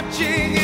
watching